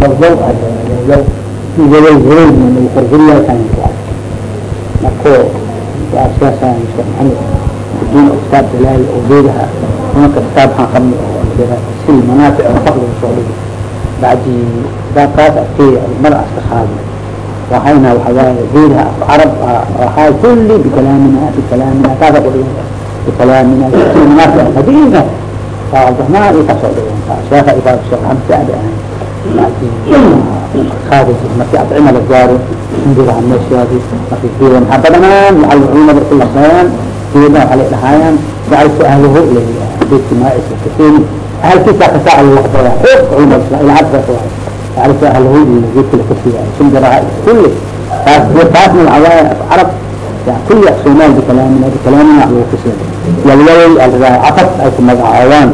zawzaw zawzaw zaway zaway lagu qorgoriyaa kan marko siyaasa maxamed بدون كتاب دلال وبيدها هناك كتاب حقم سل منافع وفقد وصولي بعد ذاكات في المرأة استخابة وحينا وحوايا بيدها عرب وحاي كل بكلامنا بكلامنا كذا قولين بكلامنا سل منافع aadaysa marki adcima la gaaro indiraha meeshaadi marka geeda maxaa badanaan maal culimada isku labeen geedan waxaa la dhahaayaan jacalku ahluhu ilay beedki maaisa kaseeni ahalkiisa kasaa laqdaya xoog culimada islam ila hadda waay jacalku ahluhu iyo geedka la kasiiya indiraha kulli taas taasna waxawaaya carab kulli soomaal bikalaamina bikalaamina lagu kasiiya yalwalay alraa cafaf ay ku magacaabaan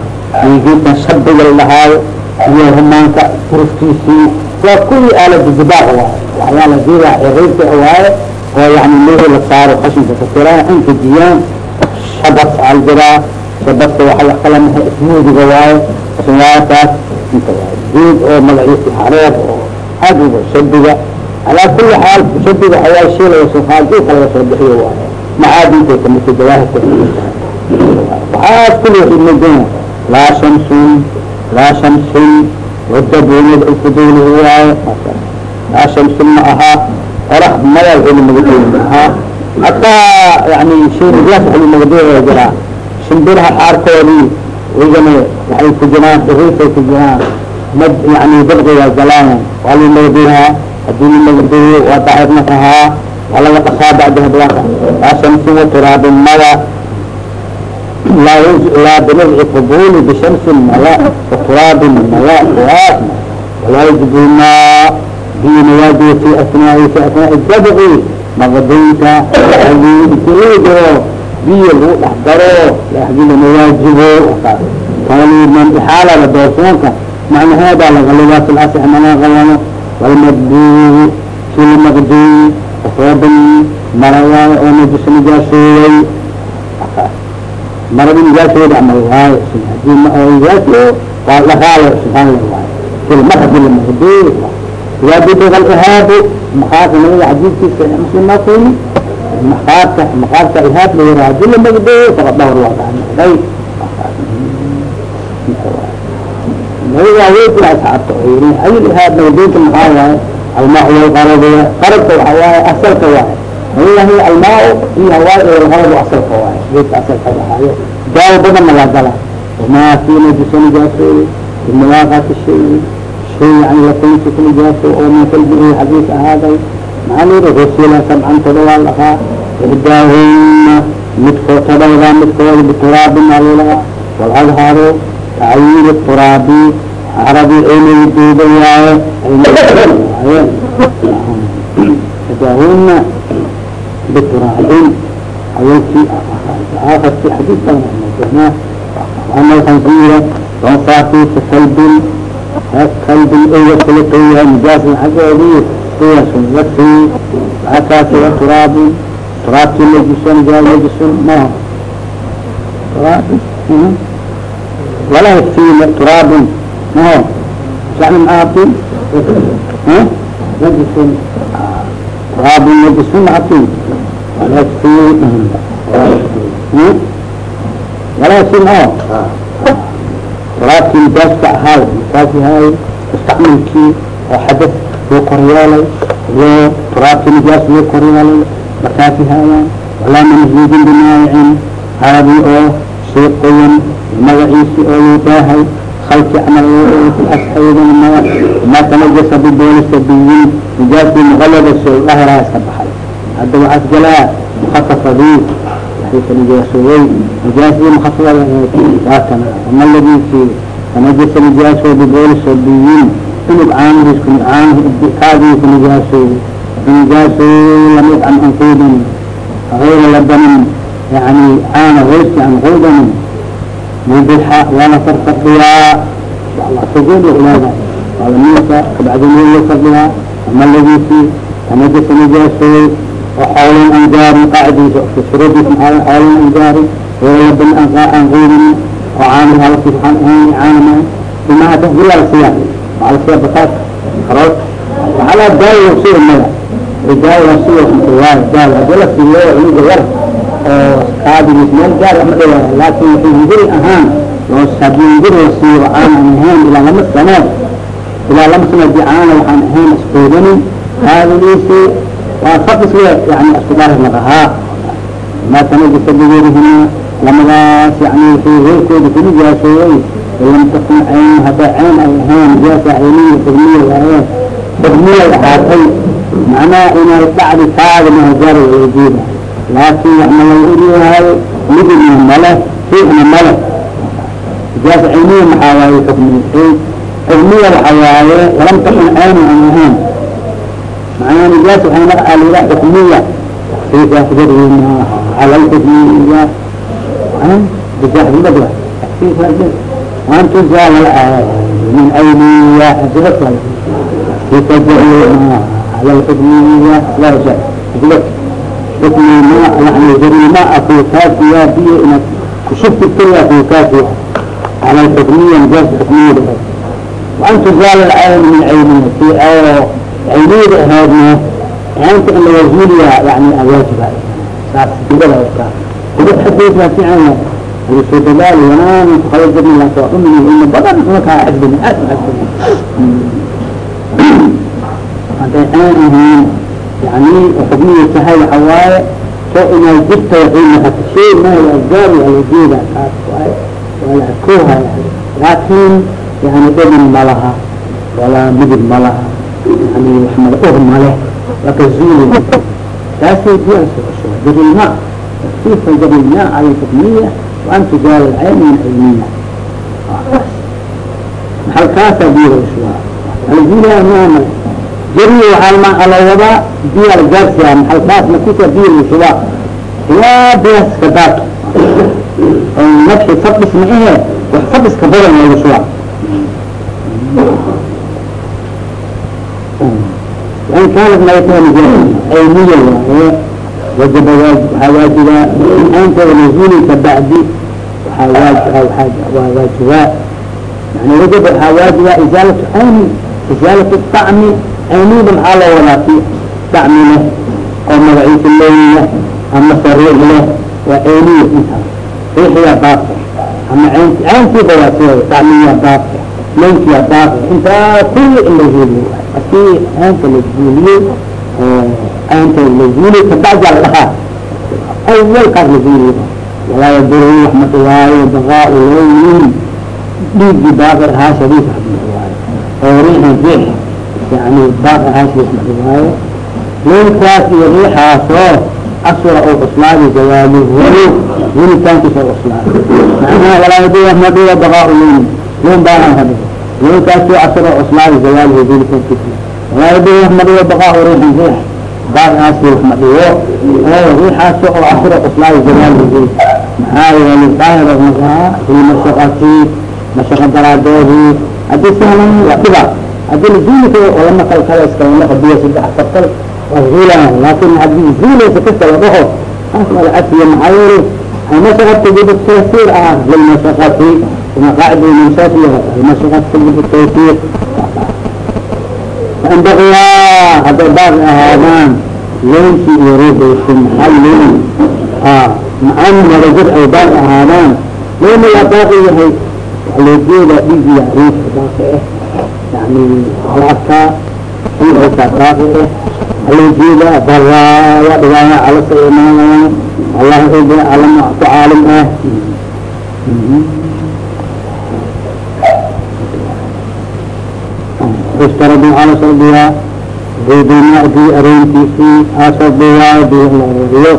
iyo geedkan shabiga la dhahaayo kuwa rumaanka turufkiisii waa kuwii aaladidibaac waaye waxyaala diida xiriirka waaye oo yani mehi la saaro qashinka katiraan inka jiyaan shabad aljiraa shabadka waxa kala maha ismuudiga waaye aswaataas inta waaye diid oo magaciisi hareer oo aad uga shabiga alaa kuli xaal shabiga ayaa shii lagasoo qaadi ka laga soo bixiyo waaye macaadinkay kamidta jawaahirka waxaas kuli waxay muujinaya laa shamsun laa shamsin wada buniyd cuduli waaye laa shamsin ma ahaa qorax mayal ilmagadooyi ma ahaa hataa yani shaygaas ilmagadooyaa jiraa shimbiraha xaarkoodii igana waxay ku jiraan dhuruufay ku jiraan mad yani dabqigaa galaayan waa lii magadooyaa haddii li magadooyo waa daahirna kahaa waa laga qasaa bacdi hadlaaka laa shamsin waturaabin mada laa binazci qubuli bishamsin maya waturaabin maya walaa yajibu maa بنوادي في أثناء في أثناء الدبغ مغدينك تليدو بي لو احضرو لأحجل مواجبه قالوا من إحالة لدوسونك معنى هذا لغلوات الأسح منا غلانه والمدبوغ في المغدي أفراد marada nijaaseeda ama waayo cusub haddii nijaasoo waa dhaqaalo cusubaan la waayo silma haddii la mahdeey waadidal ihaab makaarka nabiga xadiidkiisa muslim maa keeni makaarka makaarka ihaab la yara haddii la magdeeyo faqad dawr waaday nabiga aweykula asxaabta oo yiri ayul ihaab magdeynta maxaa waaye almaxu walqarad qarabka waxa waaye asalka waaye هي الماء هي هواء والغرض أصل كواي بيت أصل كواي جاو بدن ملاقلة وما في نجس نجاسي المواقع الشيء شيء يعني لكن في كل جاسو أو من كلبه حديث هذا معني رسول سبعا تدوى لها إحداهن مدخل تدوى مدخل بتراب عليها والأظهر تعيين التراب عربي عين الدودة يا إحداهن بتراب أول شيء آخر في حديث كان أما الخنزيرة وصافي في كلب كلب الأول خلقية نجاس الحجابية هي سنتي عكاس وتراب تراب نجس نجاس نجس ما تراب ولا يكفي تراب ما هو يعني معاطي ها نجس تراب نجس معاطي walaasin o walaakii nijaaska ahaay nijaaski ahaay mustacmalkii oo xadad loo koryeelay loo turaabkii nijaas loo koryeelay markaasi haayaan walaa manhiidin bimaayicin haadii oo shay qoyan magaciisi oo loo daahay halkii camal kuxasxaydan maga maa tanajasa biboolisabiyin nijaaskii muqalada shay ahraa iska baxay hadaba asgalaa mkasafadii waxay ka nijaasoobay nijaasdii mkasafada daatana amalagiisi kanajasa nijaasoo bibool sabiyin unug caanhiis caanhi ku nijaasoo nijaasoo la mid an anquudin غayra ladanin yani caana hoysi an quudanin waana farfadhiyaa sujuud leeda waala minka kabacdin la fadhiyaa amalagiisi kanajasa nijaasoo الله تقول إلى قال موسى بعدين يوصل بها أما الذي في فنجس نجاسه وحول الأنجار قاعد في شروط حول الأنجار ويلب الأنغول وعامل على سبحانه عامل بما تقول على السياق على السياق بقاس karood waxaa daal sida mada daal sida waa daal hadii la siiyo cunuga yar oo kaadigiis meel gaar ma dhawa laakin wuxuu hunguri ahaan hadii hunguri la siiyo aanan ahayn ilaa lama sano ilaa lama sano hadii aana waxaan ahayn isquudanin faqis yani isku daahir laqahaa ma tanajasa bigeerihina lamadaas yani wuxuu heerkooda ku nijaasoowey lam takun cayn hadday cayn ay ahayn nijaasa cayniya xugmiya waaye xugmiyay ahaatay. Macnaha inay dhacdi kaada mahajaara walajeeda laakin waxna lagu ogyahay midibna male fiicna male. Nijaasa cayniya maxaa waaye xukmiya xugmiya waxa waaye walam takun cayn aan ahayn macnaha nijaas waxay naga alila xukmiya taksiisa kudarina على الحكمية بجهل بدوى وأن تزال من أيديها أجلت في تجعلنا على الحكمية لا شيء أجلت حكم الماء يعني جري الماء في كافية بي إنك شفت الكلية في كافية على الحكمية مجاز حكمية وأن تزال العين من عينية في عينية هذه أنت إلا وزولها يعني أواجبها saas dibada wataa dibad xaggeeda fiican wuu soo dadaali wanaan kala jirna laakin waa dhumi ilmo badan uma kaa xadbini aad u xadbini hadday aan ahayn yani xubnihi tahay waxa waaye soo inay jirta waxay noqoto shay ma asgaar waa la jeeda kaas waaye waa la arkoohaya laakin yani waxmad ur male waa ka zuuli taasay diyan soo cusub jarilmaa kifa jarilmaa cala lxukmiya waantu jaal alcayni min cilmiya halkaasaa diya cusubaa alzuulaa maa male jari waxaa ala wadaa diya aljaarsiya maxal dhaaf markiisa diya cusubaa khilaadaas ka daato oo nafxi fadhis ma ahe wax fadhiska badan waa cusubaa inkaan maytanija ay niya waaye wajaba waxaa waajiba in-aanteeda nuzuuli kabacdi waaa waa waajibaa yani wajaba waxaa waajiba isaalatu ayni isaalatu acmi ayniba maxaa loo wadaa fi acmi leh oo magaciisa leyn leh ama sariix leh waa ayniya intaas riixiyaa baabka ama n cayntiiba waa sideeda acmiyaa baabka leynkiyaa baabka intaa kulli in lazuuliy haddii caanta la eh, zuuliyey caanta la zuuliyey kabacdi aldhahaa awal kaas la zuuliye walaa yaduruu wax ma dhibaayo baqaa ulooyin dhiiggii baaqi ahaa shariif wax ma dhibaayo oo riixan riix yani baaqi ahaa shariif ma dhibaayo lilkaas iyo riixaasoo asura oo cuslaaday zawaaluhu wulitaankiisa oo cuslaaday macnaha walaa yaduruu wax ma dhibo baqaa ulooyin loon baaqan ha dhibo nimankaas asr cusmaan zawaal hedilka madhiyo baqa ruuxan ruux baadaas ruux madhiyo oo ruuxaas oo asr cuslaan zawaal hedil maxaa yeelay daahir magaa fii mashaqati mashaqa daraadeedii haddii sahlan waa dhiba haddii lazuulika oo lama kalkala iskalama qadiyo saddex farkal waa zuulaan laakin haddii zuulaysa kasta la dhaho taas waa la cafiya maxaa yeelay mashaqa tajibu tasiir ah lilmashaqati كما قاعد المنشات المشقة تجيب التيسير ينبغي هذا باب هذان ليش يريد محل اه معن ورجل او باب هذان لين لا باقي هي الوجود بيجي يعرف باقي يعني علاقة في علاقة باقي الوجود برا ودواء على سيمان الله يجي على عالم اه yuftarad waxaa la shardiyaa budinacdii aroontiisii asabiwaadilo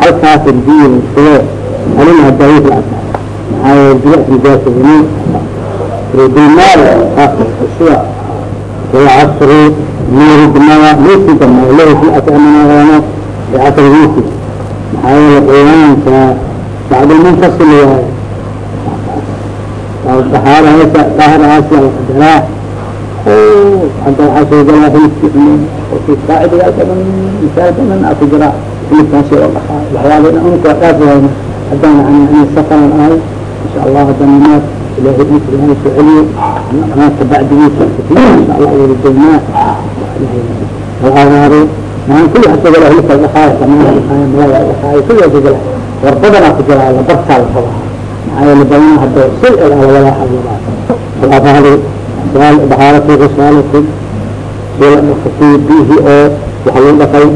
halkaas biyo sile halin hadaif la asa maxaa bilic nijaasani budimaal sida walcasri nuuri damada nuursi damada lahis la asamanoono bicasri nuursi maxaa yeele ciidaanka bacdilmunfasil waaye dahaarahaysa daharahasi alqadaraa anta waaa soo gala saacdgaadan misaalkadan aku jira hilibkaasi oo dhaaa waxyaabaa unka dhaaf waayn haddaan ani safaran ahay insha allah haddaan maad ilaahay dhisa ilaahay soo celiyo maadka bacdigiisa insha allah wada doonaa alaagaare maan kulli waa soo gala hilibka dhaaa samaan malaa dhaaa kulli soo gala warbadanaa ku jiraa labartaa la rabaa maxaa yeele badan hadda si ala walaalaha walaal alaagaare bhi oo wa lu dhaay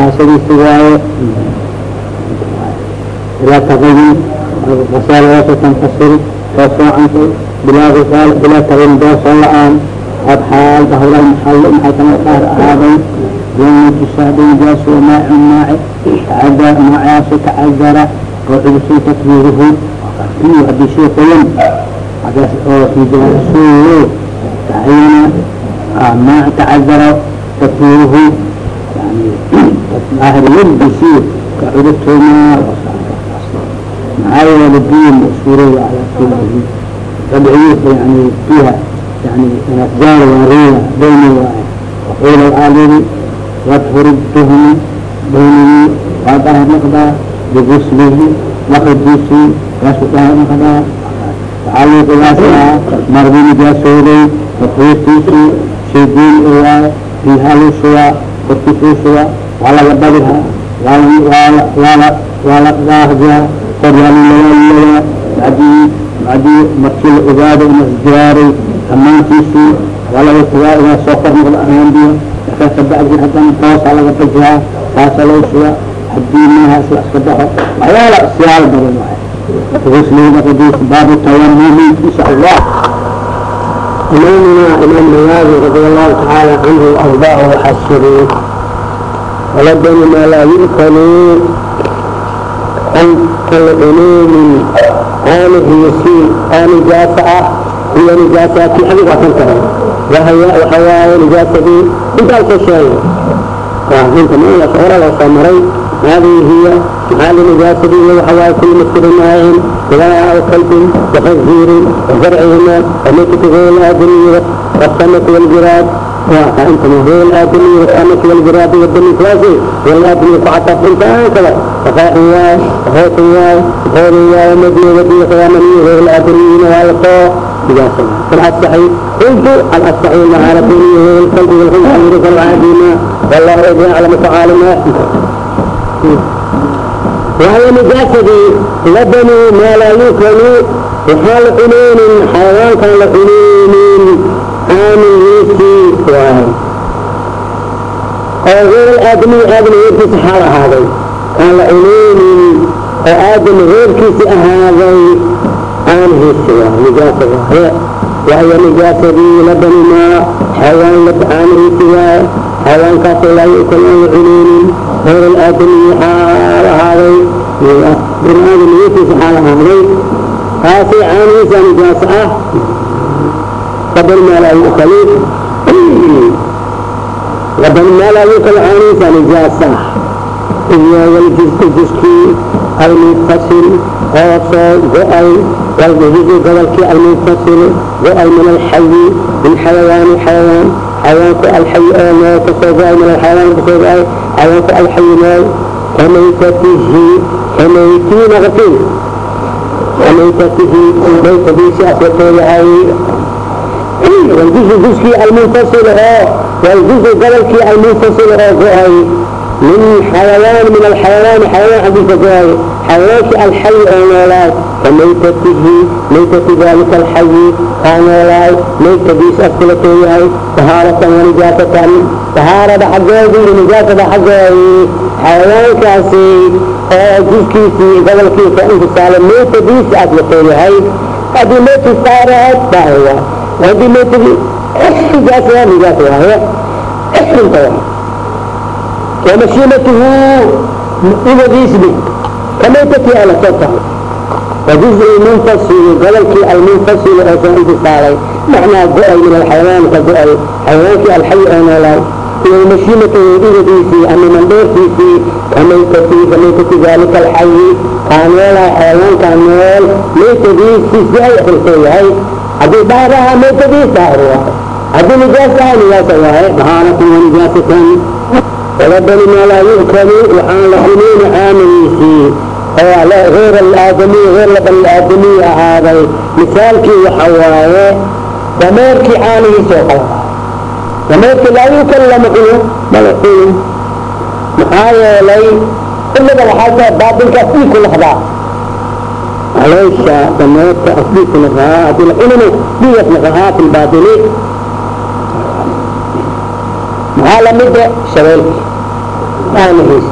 aasadiisa waaye ilaa taqayin asaalaasa tanfasiri oo bilaa isaal bilaa taqayin doosoo la'aan ad xaal bahawla maxallo maxay kama qaar ahaaday yawma jaasu maacun maace tacada maacaasu tacadara oo cudusun takbiiruhu haddii shay هذا في سوء تعين ما تعذر تكبيره يعني ظاهر يد يصير كعدته ما معايا للدين أسوره على كله تبعيه يعني فيها يعني أفجار ورية بين وقيل العالم واطهر الدهن بينه وضع مقدار بغسله وقديسه وسطها مقدار waxaa loo dabaasaa marbi nijaasooday mafuurtiisi shaydiin oaa biyaha loo shubaa korkiis loo shubaa waa laga badiraa waa la dhaahdaa koryaalilaaalilaa bacdii bacdii markii la ogaado in isjiraaray dhammaantiisi waa laga sugaa inaa soo kor noqdo amaanbiyo markaa kabacdi haddana toosaa laga bajiraa taasaa loo shubaa haddii maaha isla iska baxo waxyaala siyaalo badan waay rusliga qadiis baabu tayamumi insha allah إمامنا إمام نوازي رضي الله تعالى عنه وأرضاه وحسره ولدني ما لا يؤكل عن العلوم آنه يسير آن جاسعة هي نجاسة في حقيقة تنتهي وهي وحياة نجاسة انت الكشاية انت ما يشعر لو سمري هذه هي محال نجاسة وحياة كل مثل ماء ولاء كلب وخنزير وزرعهما وميتة غير الآدمي والسمك والجراد فأنت غير الآدمي والسمك والجراد والدم الكلاسي والآدمي فعطف انت هكذا فخائياي وخوتياي وخورياي ومدينة ودي قيامني غير الآدمي والقاء نجاسة فالأصحي قلت الأصحي لها ربني غير القلب والخنزير والعاديما والله يعلم تعالى وهي نجاسة لبن ما لا يؤكل وحال حنين حيوان كان لحنين آمن يسي واحد أو غير الآدمي آدم غير كيس حالة هذا كان لحنين وآدم غير كيس هذا آمن يسي نجاسة وهي وهي نجاسة لبن ما حيوان لبعان يسي حيوان كان لا يؤكل حنين غير الآدمي حال هذا بن آدم يسي حال هذا هذه عانيسة نجاسة قبل ما لا يؤكل قبل ما لا يؤكل عانيسة نجاسة هي والجزء الجزكي المنفصل خاصة جؤل والجزء قبلك المنفصل جؤل من الحي من حيوان حيوان حيوان الحي ما تصدع من الحيوان تصدع حيوان الحي ما كميتته كميتين غفين كميتته بيت بيش أسوأ هاي والجزء الجزء المنفصل هو والجزء قبلك المنفصل هو من حيوان من الحيوان حيوان حديث xayaanki alxayi oo noolaay ka maytatihi maytati daalika alxayi kaa noolaay maydkadiis afkulatou yahay tahaaratan wanijaasatan tahaarada xaggeedii iyo nijaasada xaggeedii xayawaankaasi oo jidkiisii gobolkiisa intisaale maytadiis aflatou yahay haddii maytis taaraad baahiya haddii maytadi nijaasaya nijaas waaye inta waa wamashiinatuhu ibadiis kamaydkii ala soo tahay wajuzlmunfasili gobolkii almunfasili oosan infisaalay macnaa go'ay min alxayawaanka go'ay. Xayawaankii alxay oo noolaay iyo mashiimata weydihadiisii ama mandheertiisii kamaydkatii kamaykatii daalika alxayi kaa noolaha xayawaankaa nool maydkadiisii si ay xilkoo yahay. Haddii daahir ahaa maydkadiis daahir waaye haddii nijaas ahaa nijaasa ah, waaye mahaanatan wanijaasatan walabani maa laa yu'kalu waxaan la cuneyni caamadiisii reer alaadamiy reer la baniaadamiy ahaaday. Misaalkii waxa waaye dameerkii caanihiisoo kale dameerkii laa yukallama uu malaxuun maxaa yeelay kullada waxaa tahay baatilka asliiku lahdaa caloosha dameerta asliiku lahaa haddii la cunino digas naqahaat albaatili maxaa lamida shabeelki caanihiis.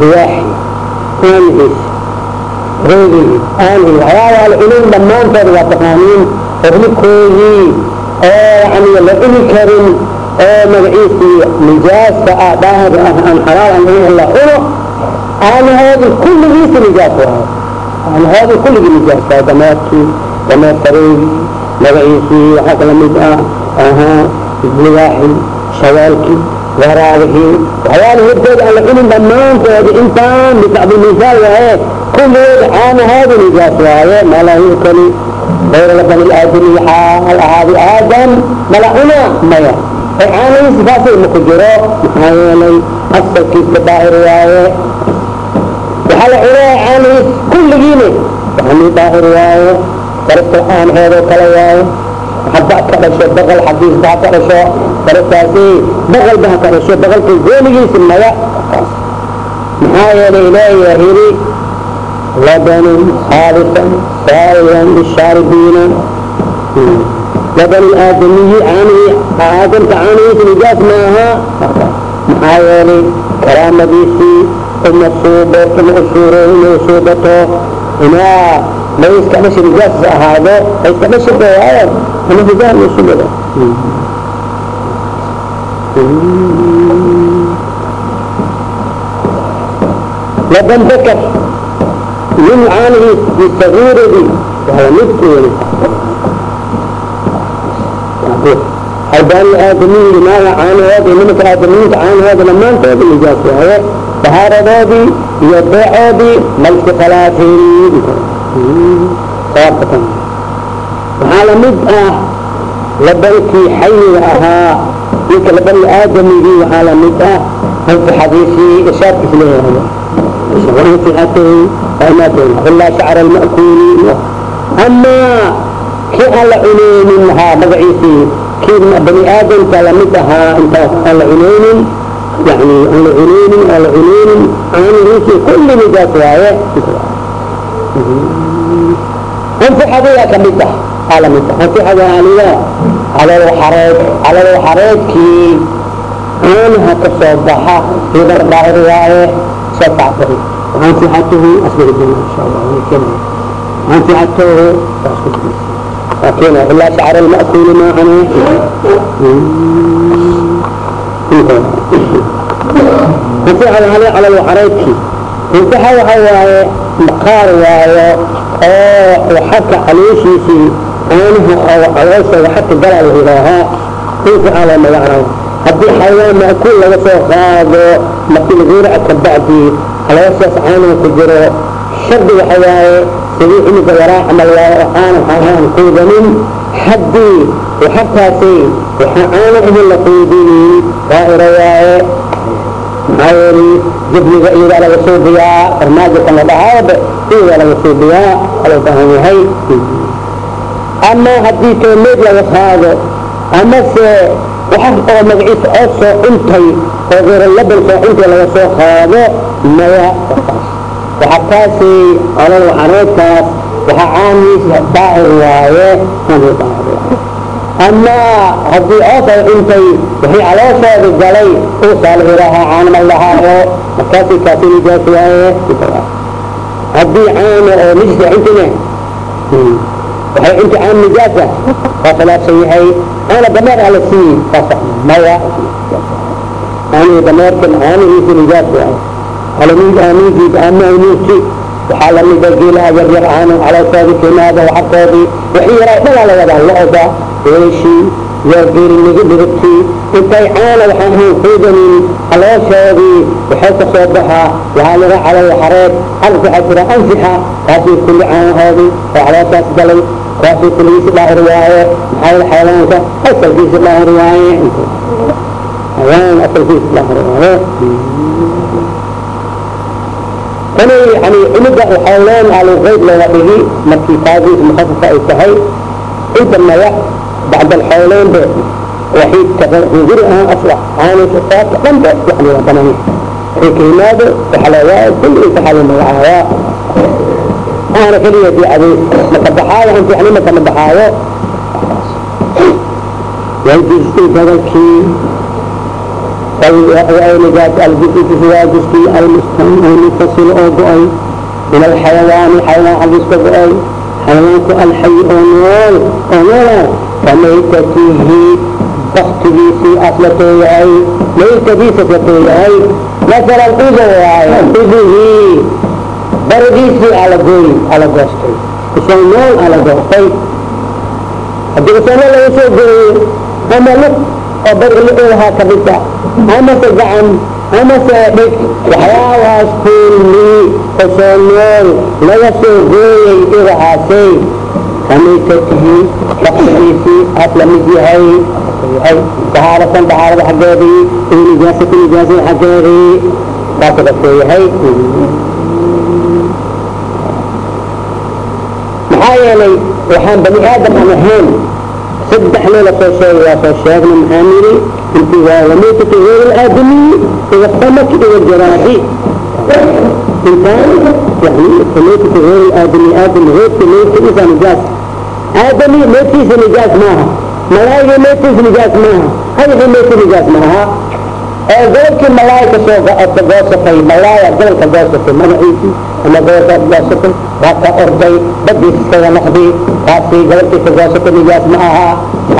Buwaaxi aanihiis reegi aanihi waxyaabaha la cunin dhammaantood waa taqaaniin xubnikoodii oo yani la cuni karin oo magaciisii nijaasta ah daahir ah aan xalaal aan ahayn la cuno aanahoodii kulligiisi nijaas waayo aanahoodii kulligii nijaas waayo dameerkii magaciisii waxaa kala mid ah ahaa libaaxi shawaalkii waraabihii waxyaala hortooda alla cilin dhammaantood intaan bitacdiimisaal waaye kulligood caan ahaada nijaas waaye malaa yu'kali bayra labani aadami waxaa ahaaday aadam malacuna maya oo caanahi sifaasay maku jiro maxaa yeelay asalkiisa daahir waaye waxaa la cunaa caanahiis kulligiina yani daahir waaye sarabta caanaheedoo kale waaye haddaad ka dhasho baqal xadiisba ha ka dhasho barataasi baqalba ha ka dhasho baqalka gooligiisa maya. Maxaa yeelay ilaahay hiri labanan xaarisan saairan bishaaribiina laban aadamiyi caanihii aadamka caanihiisa nijaas ma aha. Maxaa yeelay karaamadiisii uma suubo uma usuuro uma usuubato inaa bay iskadhasha nijaasas ahaado ay iskadhasha dawaayaan ama hijaan laysu mida ladan dakar yumcaanihi iyo beecoodii ma ثلاثين صافة وعلى مدأة لبنك حي أها يمكن لبن الآدمي وعلى مدأة هم في حديثي إشارة إليه هذا وانفئته فإنته إلا شعر المأكولين أما كي على عينين منها مقعيسي كي بني آدم كلمتها انت على عينين يعني على عينين على عينين عينين كل نجاة واية anfixadiga ka mid ah aa la mid ah aniga calool xareed calool xareedkii caanaha ka soo baxa hibar dhacer waaye soo tacbari anfixatuhu asbiri insha allah keena anfixatuhu taasku keena ilaa shacr alma'kuuli maahan anfixada aniga calool xareedkii anfixa waxa waaye maqaar waayo oo xagka calooshiisii caanaha oo caloosha xagka galaa la yidhaahaa dhulka ala magacaa haddii xayawaan maakuul laga soo qaado markii laguuraca kabacdi calooshaas caanaha ku jiro shardi waxa waaye sidii imika yaraaca camal waayo oo aana xahaan quudanin haddii waxakaasi waxaa caana ahin la quudiyey daa'ira waaye maxaa yeeli jibniga iyadaa laga suubiyaa farmaajokan la dhahaabe iyadaa laga suubiyaa waa baahan yahay. Ama haddii toomeed laga qaado amase waxar oo magaciisa oo soo cuntay oo geeralaban soo cuntay laga soo qaado maya waxaa taasi olol waxareedkaas waxaa caaniisa daahir waaye amaa haddii oosay dhintay wixii calooshoodu galay uu saalixi lahaa caanmal lahaayo markaasay kaasi nijaas waaye. Haddii caana ah oo nijis ah cintine hmm. waxay cinti caan nijaasa ah. waa khilaafsan yahay. Caana dameer ala sii saasa maya caanihi dameerkan caanihiisi nijaas waaye alamiid waxaa lamida geelaha yaryar caanu calooshoodu keymaada waxarkoodii wixii yaraa dhanaa la wadaa. lo'oda qureeshii waa geeri midabtii intay caana waxaan hayn quudanin calooshoodii waxay ka soo baxaa waxaa laga calal xareed carab waxaa jira ansixa kaasii kulli caanahoodii oo calooshaas galay kaasii kulligiisi dhaahir waaye maxaa xayawaanka asalkiisi dhaahir waaye. Tani yani cimida waxaa leenaha alqayd looga dhigi markii kaadiis mukhasasa ay tahay inta magac مخصصة إسهي انت ما يح bacd alxawleyn be waxay hunguri ahaan aswax aanaysa saaka dhan be yani waa banaan waxay ka yimaado waxa la waayo kulli inta xal magacaabaa aana keliya di cadays maka baxaayo anti yani makama baxaayo والجزء بدلكي والنجاة الجزء واجزكي المنفصل أو بؤي من الحيوان حيوان عزيز بؤي haweenku alxay oo nool oo noolaas kamaytatihi baktigiisii aslatuu yahay maytadiis aslatuu yahay masalan udo waayo udihii bardiisii alagooy ala goostay isoo nool ala goostay haddii isoo nool laga soo gooyo ama lug oo barili u lahaa kabita amase gacan amase dhig waxyaabaasku nool laga soo gooyay idahaasay kamaysatihi shaksigiisii aad la mid yahay yahay dahaaratan dahaarada xaggeedii iyo nijaasati nijaasada xaggeedii saasa ka soo yahay maxaa yeelay waxaan bani aadam aan ahayn saddex leela soo sheegay waa soo sheegna maxaa niri inti waa wamaytatu gayr alaadamiyi ida samaki ida jaraahi wamaytatu gayr alaadami aadam reedka meydkiisa nijaas aadami meydkiisa nijaas maaha malaayiga meydkiisa nijaas maaha hadixii meydka nijaas maaha oo gobolkii malaaya ka soo goosatay malaaya gobolka goosatay magaciisii ama gobolka goosatay waa ka orday badiisa iskaga noqday taasi gobolkii ka goosatay nijaas ma aha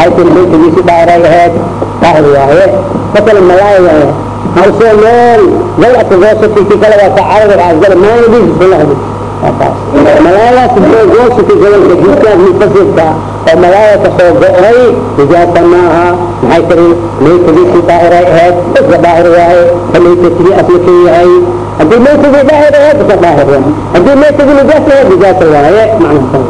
aytin baytigiisi dhaaray aheyd daahir waaye masalan malaaya waaye harsoo nool gobol ka goosatay kii kale waa ka carabir asgal maanadiisa iska noqday malaayadaas soo goosatay gobolka jidkaas mufasidka oo malaaya ka soo go-day nijaasa maaha maxay tiri maytadiisii daahiray aheyd iska daahir waaye ka maytadii asla ka yahay haddii maytadii daahir aheyd iska daahir waaye haddii maytadii nijaas aheyd nijaasa waaye macnaha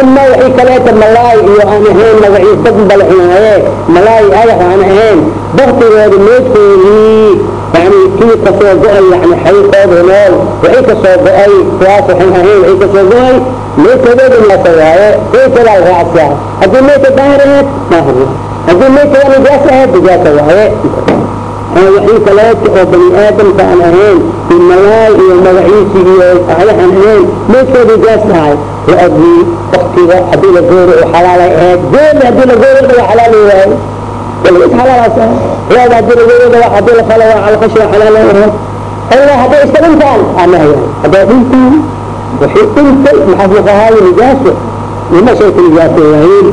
ama waxay kaleeta malaay iyo aan ahayn magaciis dad balaxinaaye malaay adax aan ahayn. Baktigooda meydkoodii yani kii ka soo go'ay yani xayiqooda nool waxay ka soo go'ay kuwaas waxaan ahayn waxay ka soo go'ay meydkadooda nijaasa waaye meydkadaa raacsiya haddii meydka daahir aheyd daahir waaye haddii meydkada nijaas aheyd nijaasa waaye. Waxay kaleeta oo bani aadamka aan ahayn malaay iyo magaciisi iyo adax aan ahayn meydkooda nijaas tahay la-adii waktiga haddii la goori u xalaalay aheyd gooli haddii la goori waa xalaalaas ah reeda haddii la goori waa haddii la falo waa alqashi waa xalaal aheyd ilaa hadday iska dhintaan anahayaan hadday dhintaan waxay dhintay maxaa fuqahaayo nijaaso nima shayka nijaaso waayin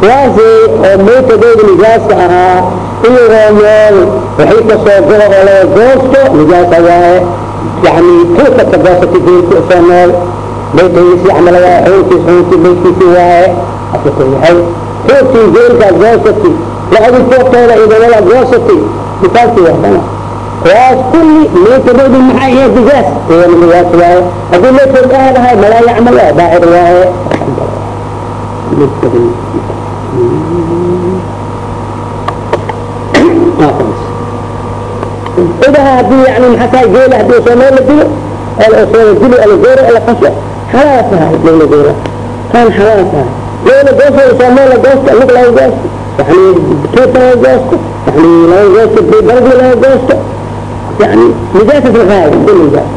kuwaasi oo meydkadooda nijaaska ahaa iyagoo nool waxay ka soo goro oo laga goosto nijaasa waaye yani tuuka ka goosatay geelka u soo nool beytgiisi camal waaye xoolkiis xoolkii beytkiisi waaye asaka yahay tuugtii geelkaa goosati la-adi tuugtooda idalala goosati misaalki wahdana kuwaas kulli meydkadooda maxaa yahay nijaas iyana nijaas waaye. Haddii meydkood aadahay malaa yacmal waa daahir waaye. Idaha haddii yani maxaa geela haddii soo meel la dilo soo dilo ala gooro ala qasho xalaal tahay loola goora kan xalaal tahay loola gooso soo meel la goosto lug laga goosto yani tuuta laga goosto yani laga goosto bardi laga goosto yani nijaasas la raaya ku nijaas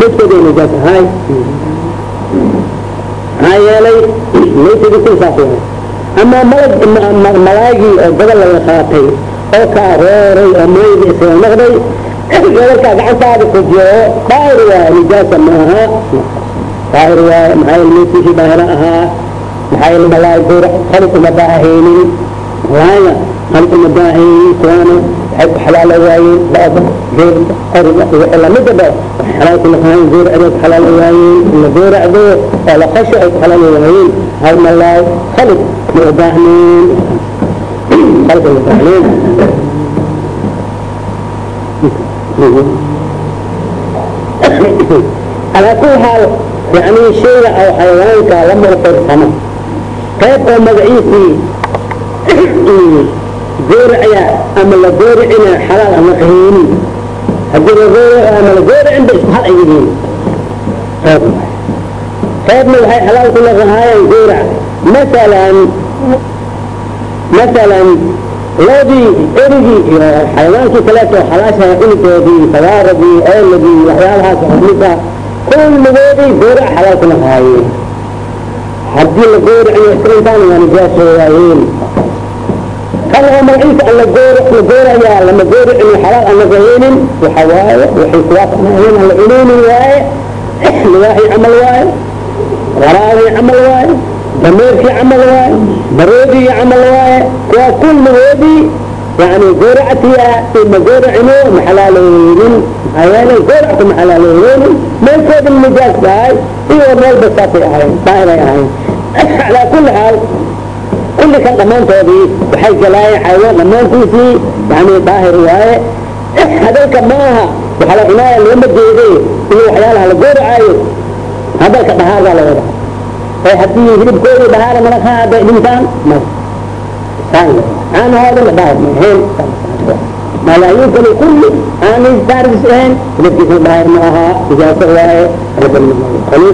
meydkooda nijaas ahay maxaa yeelay meydkooda kul saas yahay ama malag malaagii oo gobol laga qaatay oo ka arooray oo mayda isaga noqday gobolkaa gacantaada ku jiro daahir waaye nijaasa maaha daahir waaye maxaa yeele meydkiisii daahira ahaa maxaa yeele malaay goor khalid uma daahaynin malaaya khalid uma daahaynin kuwaana waxay ku xalaalo waayeen looda geelka ariga iyo wixii lamida ba waxay xalaalku lahaayeen gooracdo ku xalaalo waayeen in la gooracdo oo la qasho ay ku xalaalo waayeen hal malaay khalid ma u baahnayn khalid uma baahnayn على كل حال yani shayga aw xayawaanka la marqorsamo qayb oo magaciisii gooricya ama la gooricina xalaal ama kaheyni haddii la gooric ama isku hal ay yihiin. Qaybna waxay xalaal ku leedahaayeen gooric masalan masalan loodii erigii iyo xayawaankii kaleeto xalaashaha cunigoodii sabaaradii ooladii waxyaabahaas oo mid ah kulligoodii gowrac xalaalka lahaayeen haddii la gowraciyo isla intaan waa nijaasoowaayeen kan oo magaciisa aan la goor la goorayaa lama gooricin xalaal aan laga helin waxa waaye waxay kuwaas aan la cunaynin waaye libaaxii camal waaye waraabay camal waaye dameerkii camal waaye baroodii camal waaye kuwaa kulligoodii yani gooractiya ma gooracino ma xalaaleynin maxaa yeelay gooracku ma xalaaleynin meelkoodin nijaas tahay iyo meelba saasay ahayn daahiray ahayn calaa kulli xaal kulli kan dhammaantoodii waxay galaayeen xayawaan dhammaantiisii yani daahir waaye hadalka waxaa la cunaaya looma jeeday iyo waxyaalaha la gooracaayo hadalka dhahaar baa la wadaa ee haddii hilibkoodii dhahaara malakaa hadday dhintaan ma aan hooda la dhahay maahayn malaayinkani kulli aanay daaris ahayn labkiisa dhahay ma ahaa ijaaso waaye rabbanimaayo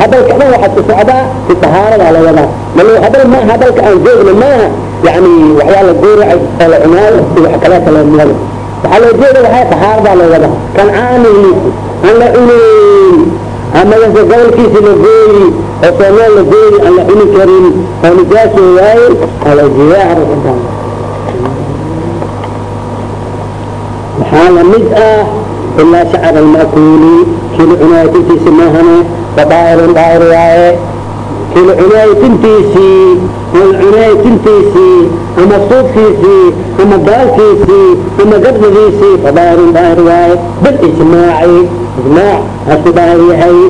hadalka dhan waxaad ku socdaa si tahaaradaa la wadaa mal hadal maaha hadalka aan joogno maaha yani waxyaa la guuracay oo la cunaayo i wax kale kale mala waxaa loo jeeda waxaa tahaaradaa la wadaa kancaani aan la cunayn amagase gobolkiisa la gooyi oo soomeel la gooyi aan la cuni karin oo nijaasoo ah? waaye aljiyaar waxaa la mid ah? Ilaa shacar alma'kuuli. Kila cunaaya tintiisi maahane wa dhaairin dhaair waaye. Kila cunaaya tintiisii wal cunaaya tintiisii ama suufkiisii ama daalkiisii ama gabdadiisii wa dhaairun dhaair waaye. Bil ijmaaci وايه بالإجماع إجماع هسه طائر يحيي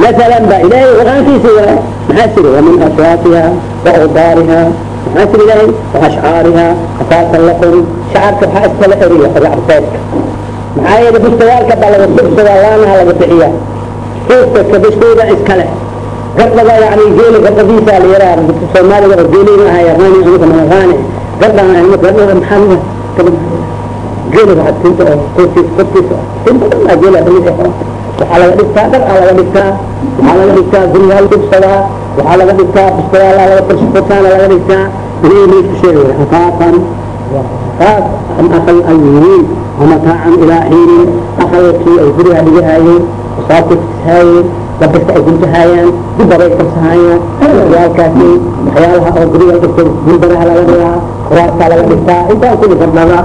مثلا بإلهي وغان فيسي محاسر ومن أصواتها وأغبارها محاسر إلهي وأشعارها أساسا لكم شعرك waxaa iskala eriya racbeedka maxaa yeele bustayaalka baa laga bustayaalanaha laga bixiya suufka bustooda iskale gardhaga yani geeli gardhadiisa la yaraa dadka soomaaliga oo geeliga aha yaqaani aniga manaqaane gardhan ahma gardhada maxaa gel raadsinta oo korkiis korkiisa intaa gela waxaa laga dhigtaa dhar aa laga dhigtaa waxaa laga dhigtaa guryaha dubsadaa waxaa laga dhigtaa bustadaala laga farsafotaana laga dhigtaa kusheegaya ataatan qaab akal ay yihiin amataacan ilaa xiinin akalkii ay guriga dhigahaayeen saabka kishaayeen labirka ay guntahaayaan dibabay kabsahaayaan waxyaalkaasi waxyaalaha oo guriga dhigtay gurbadaha laga dhigaa kuraartaa laga dhigtaa intaan kuli kordhada